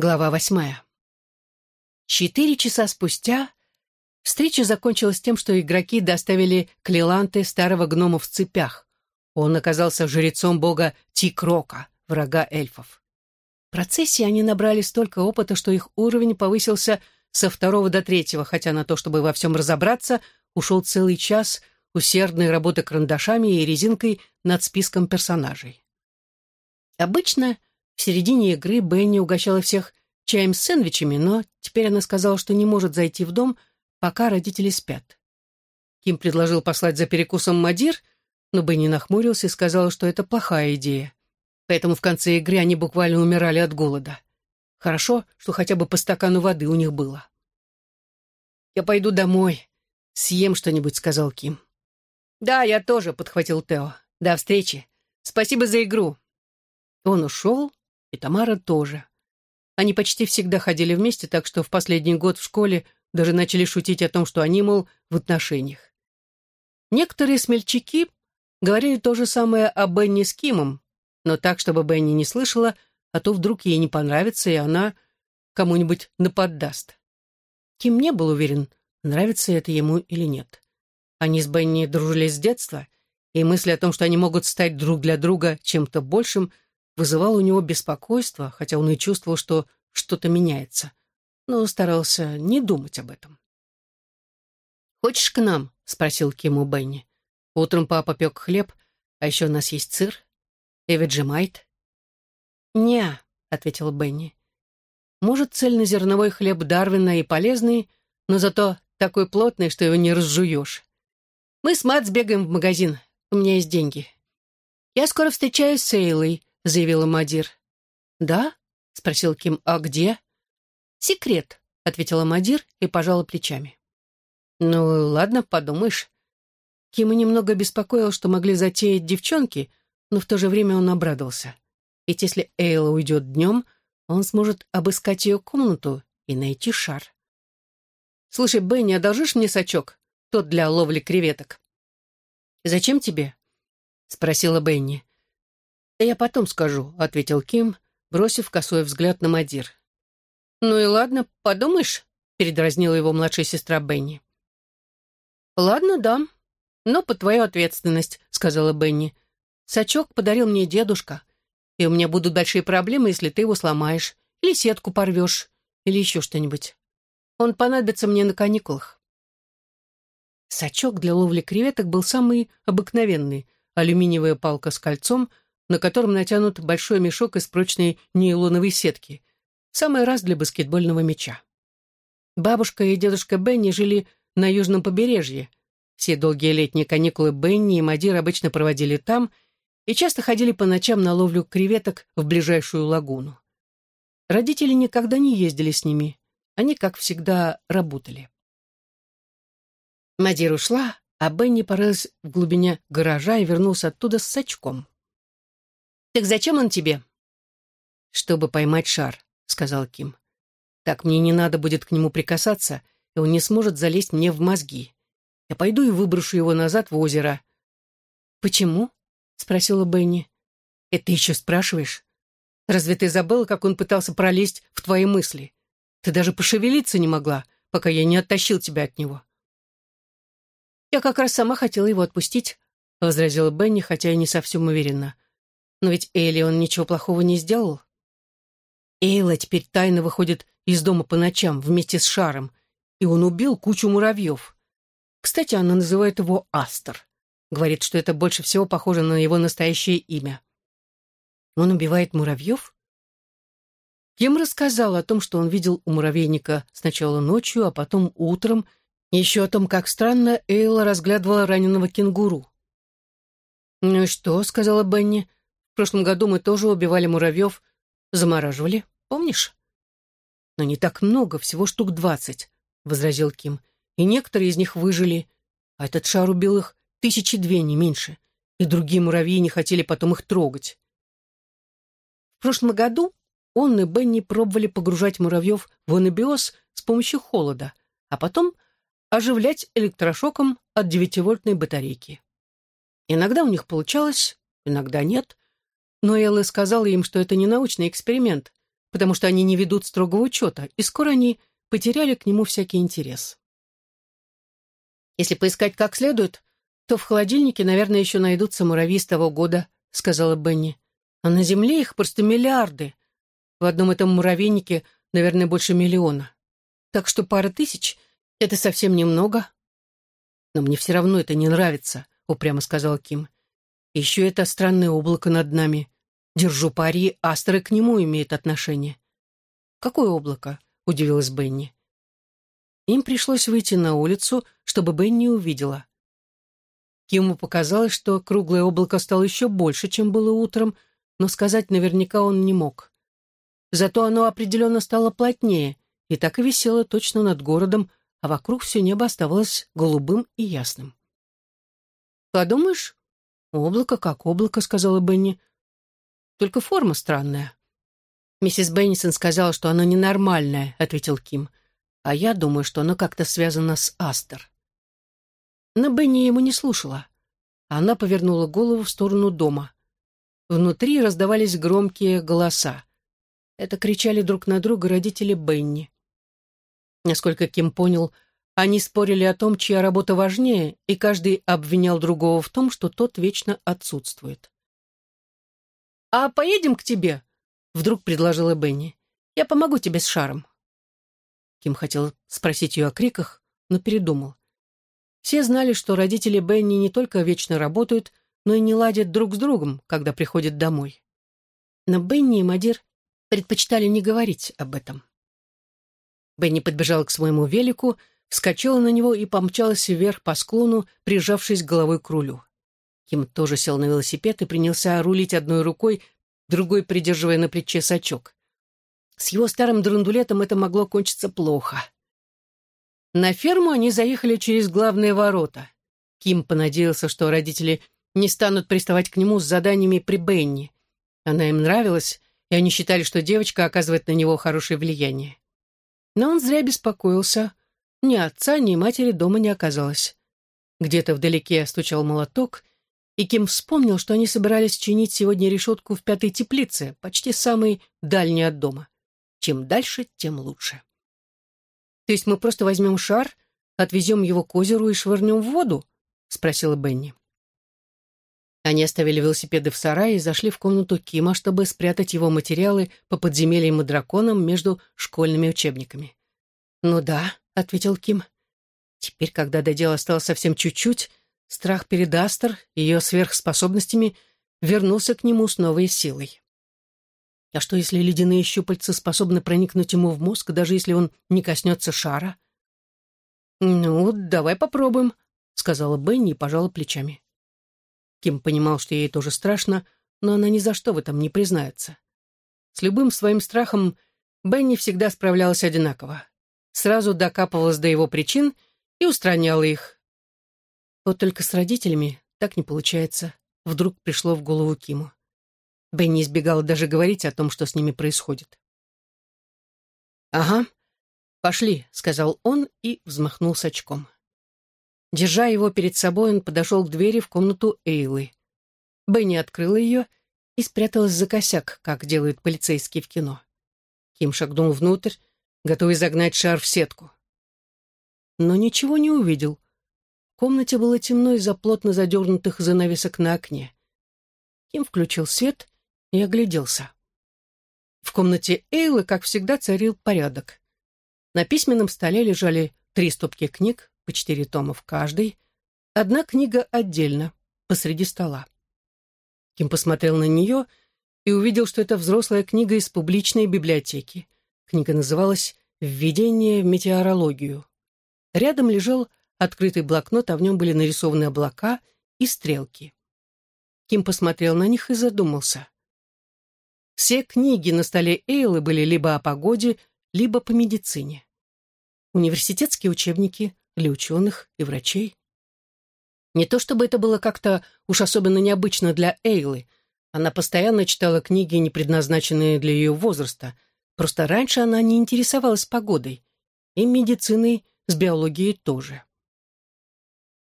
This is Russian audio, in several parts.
Глава восьмая. Четыре часа спустя встреча закончилась тем, что игроки доставили клиланты старого гнома в цепях. Он оказался жрецом бога Тикрока, врага эльфов. В процессе они набрали столько опыта, что их уровень повысился со второго до третьего, хотя на то, чтобы во всем разобраться, ушел целый час усердной работы карандашами и резинкой над списком персонажей. Обычно в середине игры Бенни угощала всех чаем с сэндвичами, но теперь она сказала, что не может зайти в дом, пока родители спят. Ким предложил послать за перекусом Мадир, но Бенни нахмурился и сказал, что это плохая идея. Поэтому в конце игры они буквально умирали от голода. Хорошо, что хотя бы по стакану воды у них было. «Я пойду домой, съем что-нибудь», — сказал Ким. «Да, я тоже», — подхватил Тео. «До встречи. Спасибо за игру». Он ушел, и Тамара тоже. Они почти всегда ходили вместе, так что в последний год в школе даже начали шутить о том, что они, мол, в отношениях. Некоторые смельчаки говорили то же самое о Бенни с Кимом, но так, чтобы Бенни не слышала, а то вдруг ей не понравится, и она кому-нибудь наподдаст. Ким не был уверен, нравится это ему или нет. Они с Бенни дружили с детства, и мысль о том, что они могут стать друг для друга чем-то большим – вызывал у него беспокойство, хотя он и чувствовал, что что-то меняется, но старался не думать об этом. «Хочешь к нам?» — спросил Ким у Бенни. «Утром папа пек хлеб, а еще у нас есть сыр. И веджимайт». «Не», — ответил Бенни. «Может, цельнозерновой хлеб Дарвина и полезный, но зато такой плотный, что его не разжуешь. Мы с Мат сбегаем в магазин, у меня есть деньги. Я скоро встречаюсь с Эйлой, — заявила Мадир. «Да?» — спросил Ким. «А где?» «Секрет», — ответила Мадир и пожала плечами. «Ну, ладно, подумаешь». Кима немного беспокоил, что могли затеять девчонки, но в то же время он обрадовался. Ведь если Эйла уйдет днем, он сможет обыскать ее комнату и найти шар. «Слушай, Бенни, одолжишь мне сачок? Тот для ловли креветок». «Зачем тебе?» — спросила Бенни. «Я потом скажу», — ответил Ким, бросив косой взгляд на Мадир. «Ну и ладно, подумаешь», — передразнила его младшая сестра Бенни. «Ладно, да, но по твою ответственность», — сказала Бенни. «Сачок подарил мне дедушка, и у меня будут большие проблемы, если ты его сломаешь, или сетку порвешь, или еще что-нибудь. Он понадобится мне на каникулах». Сачок для ловли креветок был самый обыкновенный, алюминиевая палка с кольцом — на котором натянут большой мешок из прочной нейлоновой сетки. Самый раз для баскетбольного мяча. Бабушка и дедушка Бенни жили на южном побережье. Все долгие летние каникулы Бенни и Мадир обычно проводили там и часто ходили по ночам на ловлю креветок в ближайшую лагуну. Родители никогда не ездили с ними. Они, как всегда, работали. Мадир ушла, а Бенни порылась в глубине гаража и вернулся оттуда с сачком. «Так зачем он тебе?» «Чтобы поймать шар», — сказал Ким. «Так мне не надо будет к нему прикасаться, и он не сможет залезть мне в мозги. Я пойду и выброшу его назад в озеро». «Почему?» — спросила Бенни. «Это еще спрашиваешь? Разве ты забыла, как он пытался пролезть в твои мысли? Ты даже пошевелиться не могла, пока я не оттащил тебя от него». «Я как раз сама хотела его отпустить», — возразила Бенни, хотя и не совсем уверенно. Но ведь Элли он ничего плохого не сделал. Эйла теперь тайно выходит из дома по ночам вместе с Шаром, и он убил кучу муравьев. Кстати, она называет его Астер. Говорит, что это больше всего похоже на его настоящее имя. Он убивает муравьев? Кем рассказал о том, что он видел у муравейника сначала ночью, а потом утром, еще о том, как странно Эйла разглядывала раненого кенгуру. «Ну и что?» — сказала Бенни прошлом году мы тоже убивали муравьев, замораживали, помнишь? Но не так много, всего штук двадцать, — возразил Ким. И некоторые из них выжили, а этот шар убил их тысячи две, не меньше, и другие муравьи не хотели потом их трогать. В прошлом году он и Бенни пробовали погружать муравьев в анабиоз с помощью холода, а потом оживлять электрошоком от девятивольтной батарейки. Иногда у них получалось, иногда нет, но Элла сказала им, что это не научный эксперимент, потому что они не ведут строгого учета, и скоро они потеряли к нему всякий интерес. «Если поискать как следует, то в холодильнике, наверное, еще найдутся муравьи с того года», — сказала Бенни. «А на Земле их просто миллиарды. В одном этом муравейнике, наверное, больше миллиона. Так что пара тысяч — это совсем немного». «Но мне все равно это не нравится», — упрямо сказал Ким. «Еще это странное облако над нами. Держу пари, астры к нему имеют отношение». «Какое облако?» — удивилась Бенни. Им пришлось выйти на улицу, чтобы Бенни увидела. Киму показалось, что круглое облако стало еще больше, чем было утром, но сказать наверняка он не мог. Зато оно определенно стало плотнее, и так и висело точно над городом, а вокруг все небо оставалось голубым и ясным. «Подумаешь, облако как облако», — сказала Бенни. «Только форма странная». «Миссис Беннисон сказала, что оно ненормальное», — ответил Ким а я думаю, что оно как-то связано с Астер. Но Бенни ему не слушала. Она повернула голову в сторону дома. Внутри раздавались громкие голоса. Это кричали друг на друга родители Бенни. Насколько Ким понял, они спорили о том, чья работа важнее, и каждый обвинял другого в том, что тот вечно отсутствует. «А поедем к тебе?» — вдруг предложила Бенни. «Я помогу тебе с шаром». Ким хотел спросить ее о криках, но передумал. Все знали, что родители Бенни не только вечно работают, но и не ладят друг с другом, когда приходят домой. Но Бенни и Мадир предпочитали не говорить об этом. Бенни подбежала к своему велику, вскочила на него и помчалась вверх по склону, прижавшись головой к рулю. Ким тоже сел на велосипед и принялся рулить одной рукой, другой придерживая на плече сачок. С его старым драндулетом это могло кончиться плохо. На ферму они заехали через главные ворота. Ким понадеялся, что родители не станут приставать к нему с заданиями при Бенни. Она им нравилась, и они считали, что девочка оказывает на него хорошее влияние. Но он зря беспокоился. Ни отца, ни матери дома не оказалось. Где-то вдалеке стучал молоток, и Ким вспомнил, что они собирались чинить сегодня решетку в пятой теплице, почти самой дальней от дома. Чем дальше, тем лучше. То есть мы просто возьмем шар, отвезем его к озеру и швырнем в воду? Спросила Бенни. Они оставили велосипеды в сарае и зашли в комнату Кима, чтобы спрятать его материалы по подземельям и драконам между школьными учебниками. «Ну да», — ответил Ким. Теперь, когда до дела осталось совсем чуть-чуть, страх перед Астер и ее сверхспособностями вернулся к нему с новой силой. А что, если ледяные щупальца способны проникнуть ему в мозг, даже если он не коснется шара? «Ну, давай попробуем», — сказала Бенни и пожала плечами. Ким понимал, что ей тоже страшно, но она ни за что в этом не признается. С любым своим страхом Бенни всегда справлялась одинаково. Сразу докапывалась до его причин и устраняла их. Вот только с родителями так не получается, вдруг пришло в голову Киму. Бенни избегала даже говорить о том, что с ними происходит. «Ага, пошли», — сказал он и взмахнул с очком. Держа его перед собой, он подошел к двери в комнату Эйлы. Бенни открыла ее и спряталась за косяк, как делают полицейские в кино. Ким шагнул внутрь, готовый загнать шар в сетку. Но ничего не увидел. В комнате было темно из-за плотно задернутых занавесок на окне. Ким включил свет и огляделся. В комнате Эйлы, как всегда, царил порядок. На письменном столе лежали три стопки книг, по четыре тома в каждой, одна книга отдельно, посреди стола. Ким посмотрел на нее и увидел, что это взрослая книга из публичной библиотеки. Книга называлась «Введение в метеорологию». Рядом лежал открытый блокнот, а в нем были нарисованы облака и стрелки. Ким посмотрел на них и задумался. Все книги на столе Эйлы были либо о погоде, либо по медицине. Университетские учебники для ученых и врачей. Не то чтобы это было как-то уж особенно необычно для Эйлы. Она постоянно читала книги, не предназначенные для ее возраста. Просто раньше она не интересовалась погодой. И медициной, с биологией тоже.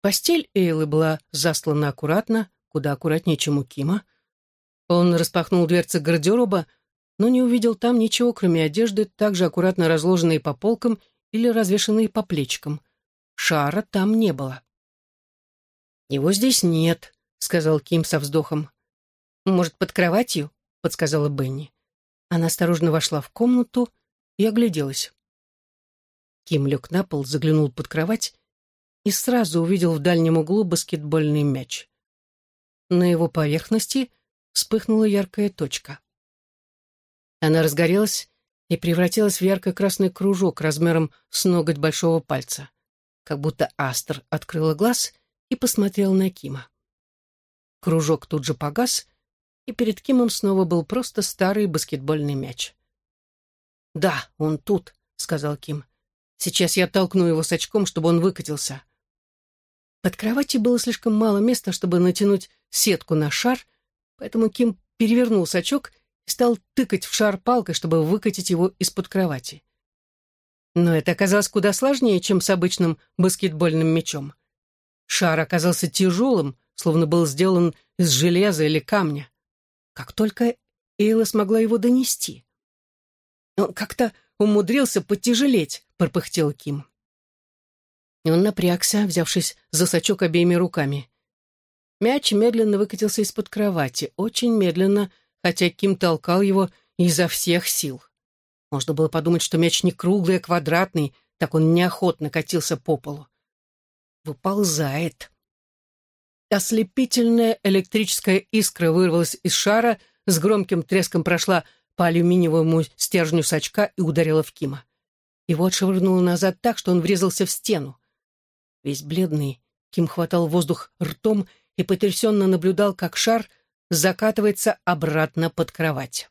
Постель Эйлы была заслана аккуратно, куда аккуратнее, чем у Кима. Он распахнул дверцы гардероба, но не увидел там ничего, кроме одежды, также аккуратно разложенной по полкам или развешанной по плечикам. Шара там не было. «Его здесь нет», — сказал Ким со вздохом. «Может, под кроватью?» — подсказала Бенни. Она осторожно вошла в комнату и огляделась. Ким лег на пол, заглянул под кровать и сразу увидел в дальнем углу баскетбольный мяч. На его поверхности вспыхнула яркая точка. Она разгорелась и превратилась в ярко-красный кружок размером с ноготь большого пальца, как будто Астер открыла глаз и посмотрел на Кима. Кружок тут же погас, и перед Кимом снова был просто старый баскетбольный мяч. «Да, он тут», — сказал Ким. «Сейчас я толкну его с очком, чтобы он выкатился». Под кроватью было слишком мало места, чтобы натянуть сетку на шар, поэтому Ким перевернул сачок и стал тыкать в шар палкой, чтобы выкатить его из-под кровати. Но это оказалось куда сложнее, чем с обычным баскетбольным мячом. Шар оказался тяжелым, словно был сделан из железа или камня. Как только Эйла смогла его донести. Он как-то умудрился потяжелеть, пропыхтел Ким. Он напрягся, взявшись за сачок обеими руками. Мяч медленно выкатился из-под кровати, очень медленно, хотя Ким толкал его изо всех сил. Можно было подумать, что мяч не круглый, а квадратный, так он неохотно катился по полу. Выползает. Ослепительная электрическая искра вырвалась из шара, с громким треском прошла по алюминиевому стержню сачка и ударила в Кима. Его отшвырнуло назад так, что он врезался в стену. Весь бледный, Ким хватал воздух ртом и потрясенно наблюдал, как шар закатывается обратно под кровать.